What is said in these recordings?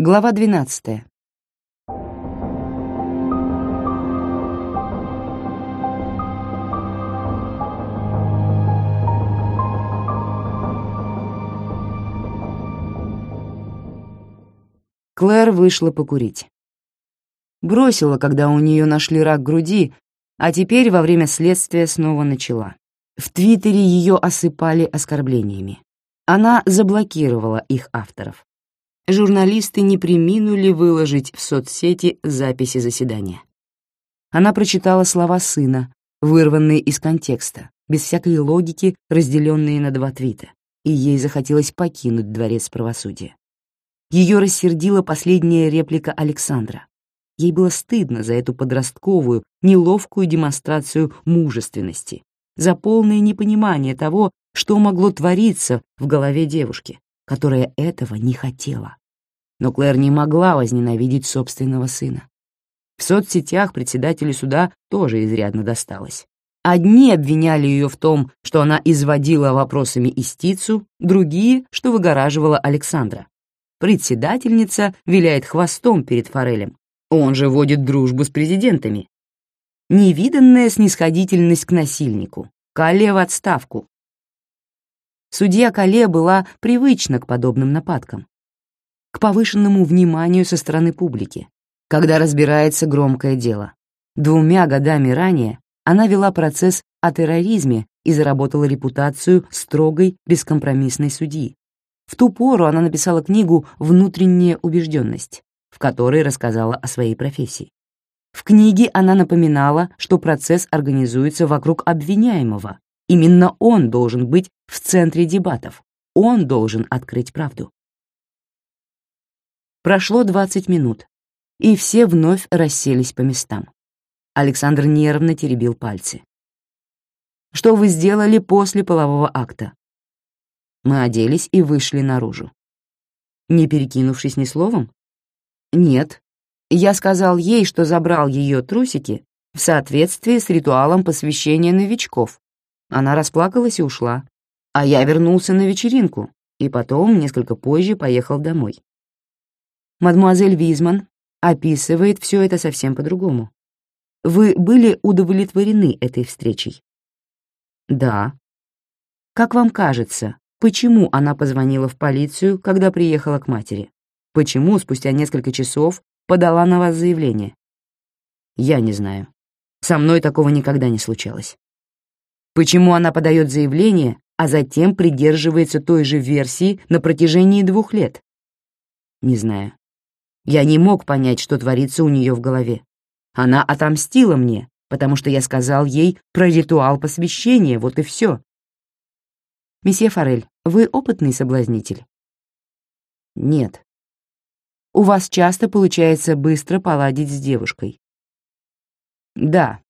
Глава 12. Клэр вышла покурить. Бросила, когда у нее нашли рак груди, а теперь во время следствия снова начала. В Твиттере ее осыпали оскорблениями. Она заблокировала их авторов. Журналисты не приминули выложить в соцсети записи заседания. Она прочитала слова сына, вырванные из контекста, без всякой логики, разделенные на два твита, и ей захотелось покинуть дворец правосудия. Ее рассердила последняя реплика Александра. Ей было стыдно за эту подростковую, неловкую демонстрацию мужественности, за полное непонимание того, что могло твориться в голове девушки, которая этого не хотела. Но Клэр не могла возненавидеть собственного сына. В соцсетях председателю суда тоже изрядно досталось. Одни обвиняли ее в том, что она изводила вопросами истицу, другие, что выгораживала Александра, Председательница виляет хвостом перед Форелем. Он же водит дружбу с президентами. Невиданная снисходительность к насильнику. Кале в отставку. Судья Кале была привычна к подобным нападкам, к повышенному вниманию со стороны публики, когда разбирается громкое дело. Двумя годами ранее она вела процесс о терроризме и заработала репутацию строгой, бескомпромиссной судьи, в ту пору она написала книгу «Внутренняя убежденность», в которой рассказала о своей профессии. В книге она напоминала, что процесс организуется вокруг обвиняемого. Именно он должен быть в центре дебатов. Он должен открыть правду. Прошло 20 минут, и все вновь расселись по местам. Александр нервно теребил пальцы. «Что вы сделали после полового акта?» Мы оделись и вышли наружу. Не перекинувшись ни словом? Нет. Я сказал ей, что забрал ее трусики в соответствии с ритуалом посвящения новичков. Она расплакалась и ушла. А я вернулся на вечеринку и потом, несколько позже, поехал домой. Мадмуазель Визман описывает все это совсем по-другому. Вы были удовлетворены этой встречей? Да. Как вам кажется, Почему она позвонила в полицию, когда приехала к матери? Почему спустя несколько часов подала на вас заявление? Я не знаю. Со мной такого никогда не случалось. Почему она подает заявление, а затем придерживается той же версии на протяжении двух лет? Не знаю. Я не мог понять, что творится у нее в голове. Она отомстила мне, потому что я сказал ей про ритуал посвящения, вот и все. «Месье Форель, вы опытный соблазнитель?» «Нет». «У вас часто получается быстро поладить с девушкой?» «Да».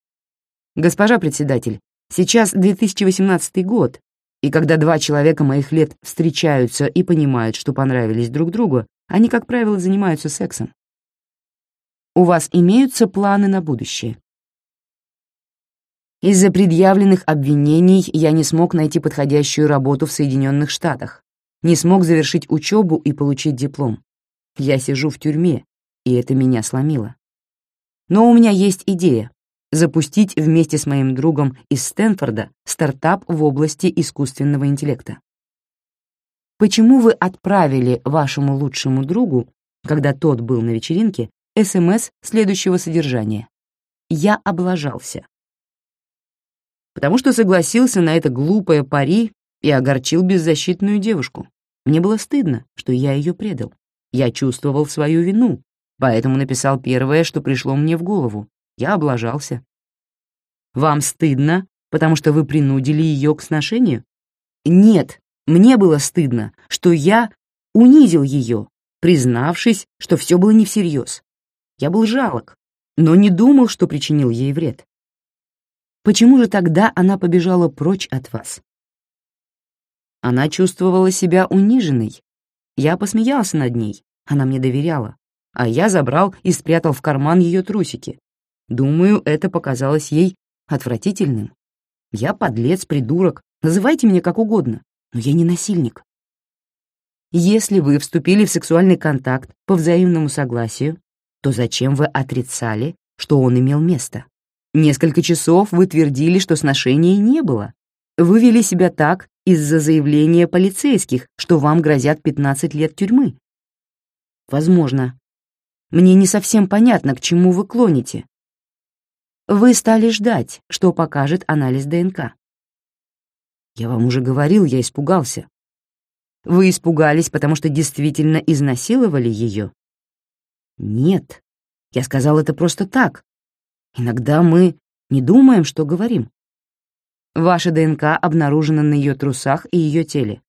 «Госпожа председатель, сейчас 2018 год, и когда два человека моих лет встречаются и понимают, что понравились друг другу, они, как правило, занимаются сексом. У вас имеются планы на будущее?» Из-за предъявленных обвинений я не смог найти подходящую работу в Соединенных Штатах, не смог завершить учебу и получить диплом. Я сижу в тюрьме, и это меня сломило. Но у меня есть идея — запустить вместе с моим другом из Стэнфорда стартап в области искусственного интеллекта. Почему вы отправили вашему лучшему другу, когда тот был на вечеринке, СМС следующего содержания? «Я облажался потому что согласился на это глупое пари и огорчил беззащитную девушку. Мне было стыдно, что я ее предал. Я чувствовал свою вину, поэтому написал первое, что пришло мне в голову. Я облажался. Вам стыдно, потому что вы принудили ее к сношению? Нет, мне было стыдно, что я унизил ее, признавшись, что все было не всерьез. Я был жалок, но не думал, что причинил ей вред. Почему же тогда она побежала прочь от вас? Она чувствовала себя униженной. Я посмеялся над ней, она мне доверяла, а я забрал и спрятал в карман ее трусики. Думаю, это показалось ей отвратительным. Я подлец, придурок, называйте меня как угодно, но я не насильник. Если вы вступили в сексуальный контакт по взаимному согласию, то зачем вы отрицали, что он имел место? Несколько часов вы твердили, что сношений не было. Вы вели себя так из-за заявления полицейских, что вам грозят 15 лет тюрьмы. Возможно. Мне не совсем понятно, к чему вы клоните. Вы стали ждать, что покажет анализ ДНК. Я вам уже говорил, я испугался. Вы испугались, потому что действительно изнасиловали ее? Нет, я сказал это просто так. Иногда мы не думаем, что говорим. Ваша ДНК обнаружена на ее трусах и ее теле.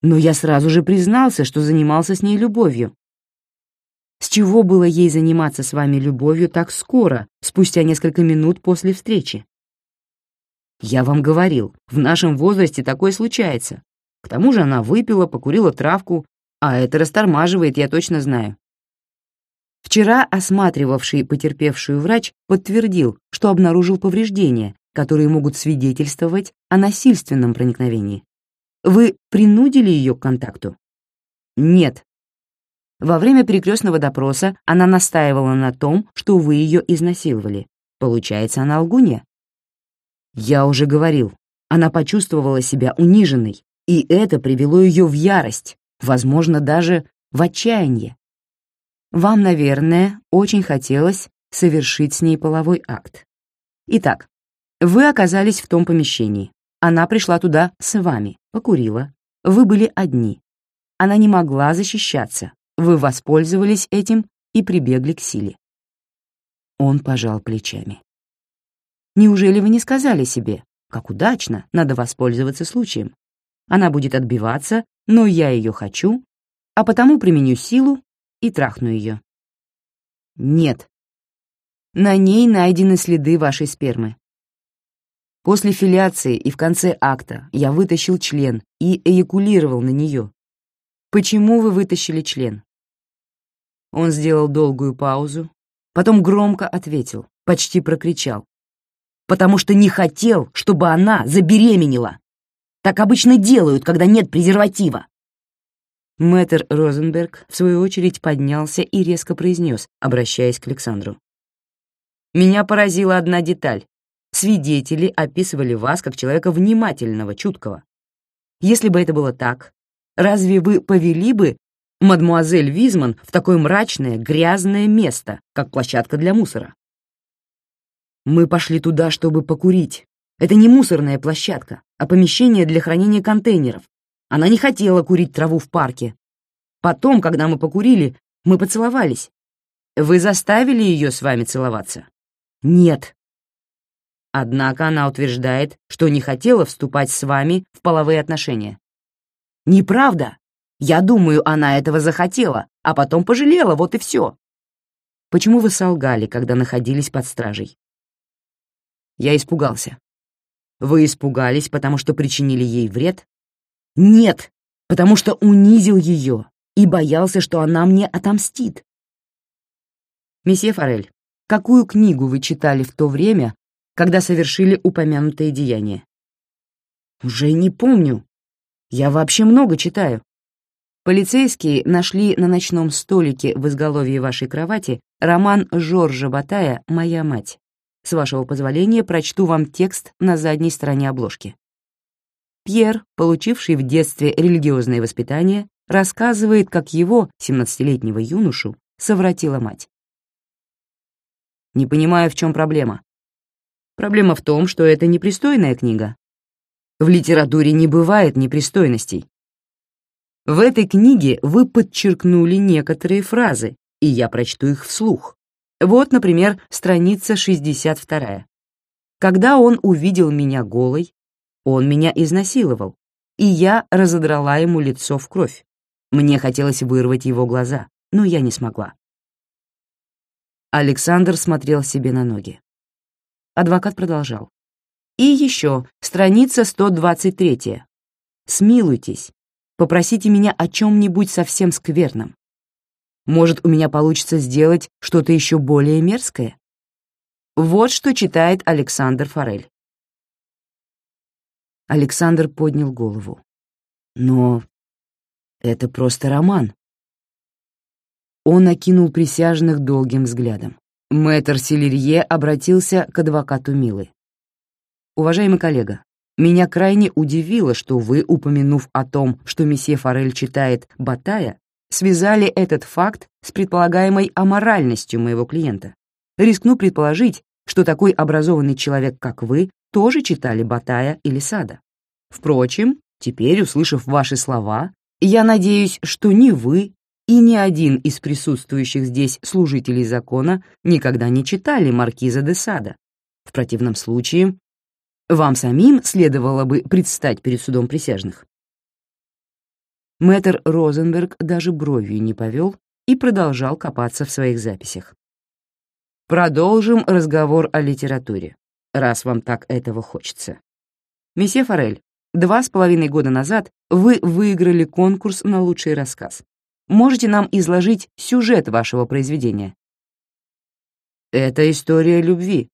Но я сразу же признался, что занимался с ней любовью. С чего было ей заниматься с вами любовью так скоро, спустя несколько минут после встречи? Я вам говорил, в нашем возрасте такое случается. К тому же она выпила, покурила травку, а это растормаживает, я точно знаю. Вчера осматривавший потерпевшую врач подтвердил, что обнаружил повреждения, которые могут свидетельствовать о насильственном проникновении. Вы принудили ее к контакту? Нет. Во время перекрестного допроса она настаивала на том, что вы ее изнасиловали. Получается, она лгунья? Я уже говорил, она почувствовала себя униженной, и это привело ее в ярость, возможно, даже в отчаяние. Вам, наверное, очень хотелось совершить с ней половой акт. Итак, вы оказались в том помещении. Она пришла туда с вами, покурила. Вы были одни. Она не могла защищаться. Вы воспользовались этим и прибегли к силе. Он пожал плечами. Неужели вы не сказали себе, как удачно, надо воспользоваться случаем? Она будет отбиваться, но я ее хочу, а потому применю силу и трахну ее. Нет. На ней найдены следы вашей спермы. После филиации и в конце акта я вытащил член и эякулировал на нее. Почему вы вытащили член? Он сделал долгую паузу, потом громко ответил, почти прокричал. Потому что не хотел, чтобы она забеременела. Так обычно делают, когда нет презерватива. Мэтр Розенберг, в свою очередь, поднялся и резко произнес, обращаясь к Александру. «Меня поразила одна деталь. Свидетели описывали вас как человека внимательного, чуткого. Если бы это было так, разве вы повели бы мадмуазель Визман в такое мрачное, грязное место, как площадка для мусора? Мы пошли туда, чтобы покурить. Это не мусорная площадка, а помещение для хранения контейнеров, она не хотела курить траву в парке. Потом, когда мы покурили, мы поцеловались. Вы заставили ее с вами целоваться? Нет. Однако она утверждает, что не хотела вступать с вами в половые отношения. Неправда. Я думаю, она этого захотела, а потом пожалела, вот и все. Почему вы солгали, когда находились под стражей? Я испугался. Вы испугались, потому что причинили ей вред? Нет, потому что унизил ее и боялся, что она мне отомстит. Месье Форель, какую книгу вы читали в то время, когда совершили упомянутое деяние? Уже не помню. Я вообще много читаю. Полицейские нашли на ночном столике в изголовье вашей кровати роман Жоржа Батая «Моя мать». С вашего позволения прочту вам текст на задней стороне обложки. Пьер, получивший в детстве религиозное воспитание, рассказывает, как его, 17-летнего юношу, совратила мать. Не понимаю, в чем проблема. Проблема в том, что это непристойная книга. В литературе не бывает непристойностей. В этой книге вы подчеркнули некоторые фразы, и я прочту их вслух. Вот, например, страница 62. Когда он увидел меня голой, он меня изнасиловал, и я разодрала ему лицо в кровь. Мне хотелось вырвать его глаза, но я не смогла. Александр смотрел себе на ноги. Адвокат продолжал. И еще, страница 123. Смилуйтесь, попросите меня о чем-нибудь совсем скверном. Может, у меня получится сделать что-то еще более мерзкое? Вот что читает Александр Форель. Александр поднял голову. Но Это просто роман. Он окинул присяжных долгим взглядом. Мэтр Селерье обратился к адвокату Милы. «Уважаемый коллега, меня крайне удивило, что вы, упомянув о том, что месье Форель читает Батая, связали этот факт с предполагаемой аморальностью моего клиента. Рискну предположить, что такой образованный человек, как вы, тоже читали Батая или Сада. Впрочем, теперь, услышав ваши слова, я надеюсь, что ни вы и ни один из присутствующих здесь служителей закона никогда не читали Маркиза де Сада. В противном случае вам самим следовало бы предстать перед судом присяжных. Мэтр Розенберг даже бровью не повел и продолжал копаться в своих записях. Продолжим разговор о литературе, раз вам так этого хочется. Месье Форель, два с половиной года назад вы выиграли конкурс на лучший рассказ. Можете нам изложить сюжет вашего произведения? Это история любви.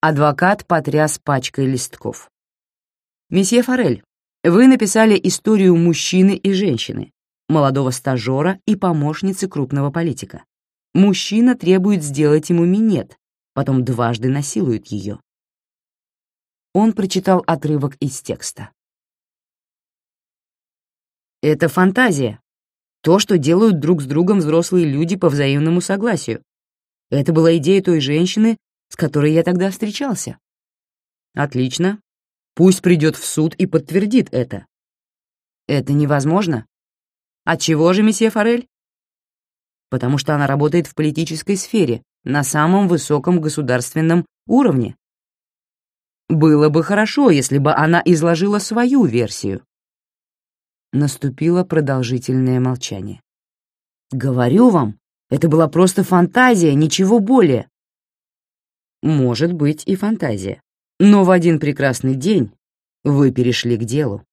Адвокат потряс пачкой листков. Месье Форель, вы написали историю мужчины и женщины, молодого стажера и помощницы крупного политика. Мужчина требует сделать ему минет, потом дважды насилует ее. Он прочитал отрывок из текста. Это фантазия, то, что делают друг с другом взрослые люди по взаимному согласию. Это была идея той женщины, с которой я тогда встречался. Отлично. Пусть придет в суд и подтвердит это. Это невозможно. Отчего же, месье Форель? Потому что она работает в политической сфере, на самом высоком государственном уровне. Было бы хорошо, если бы она изложила свою версию. Наступило продолжительное молчание. «Говорю вам, это была просто фантазия, ничего более». «Может быть и фантазия. Но в один прекрасный день вы перешли к делу.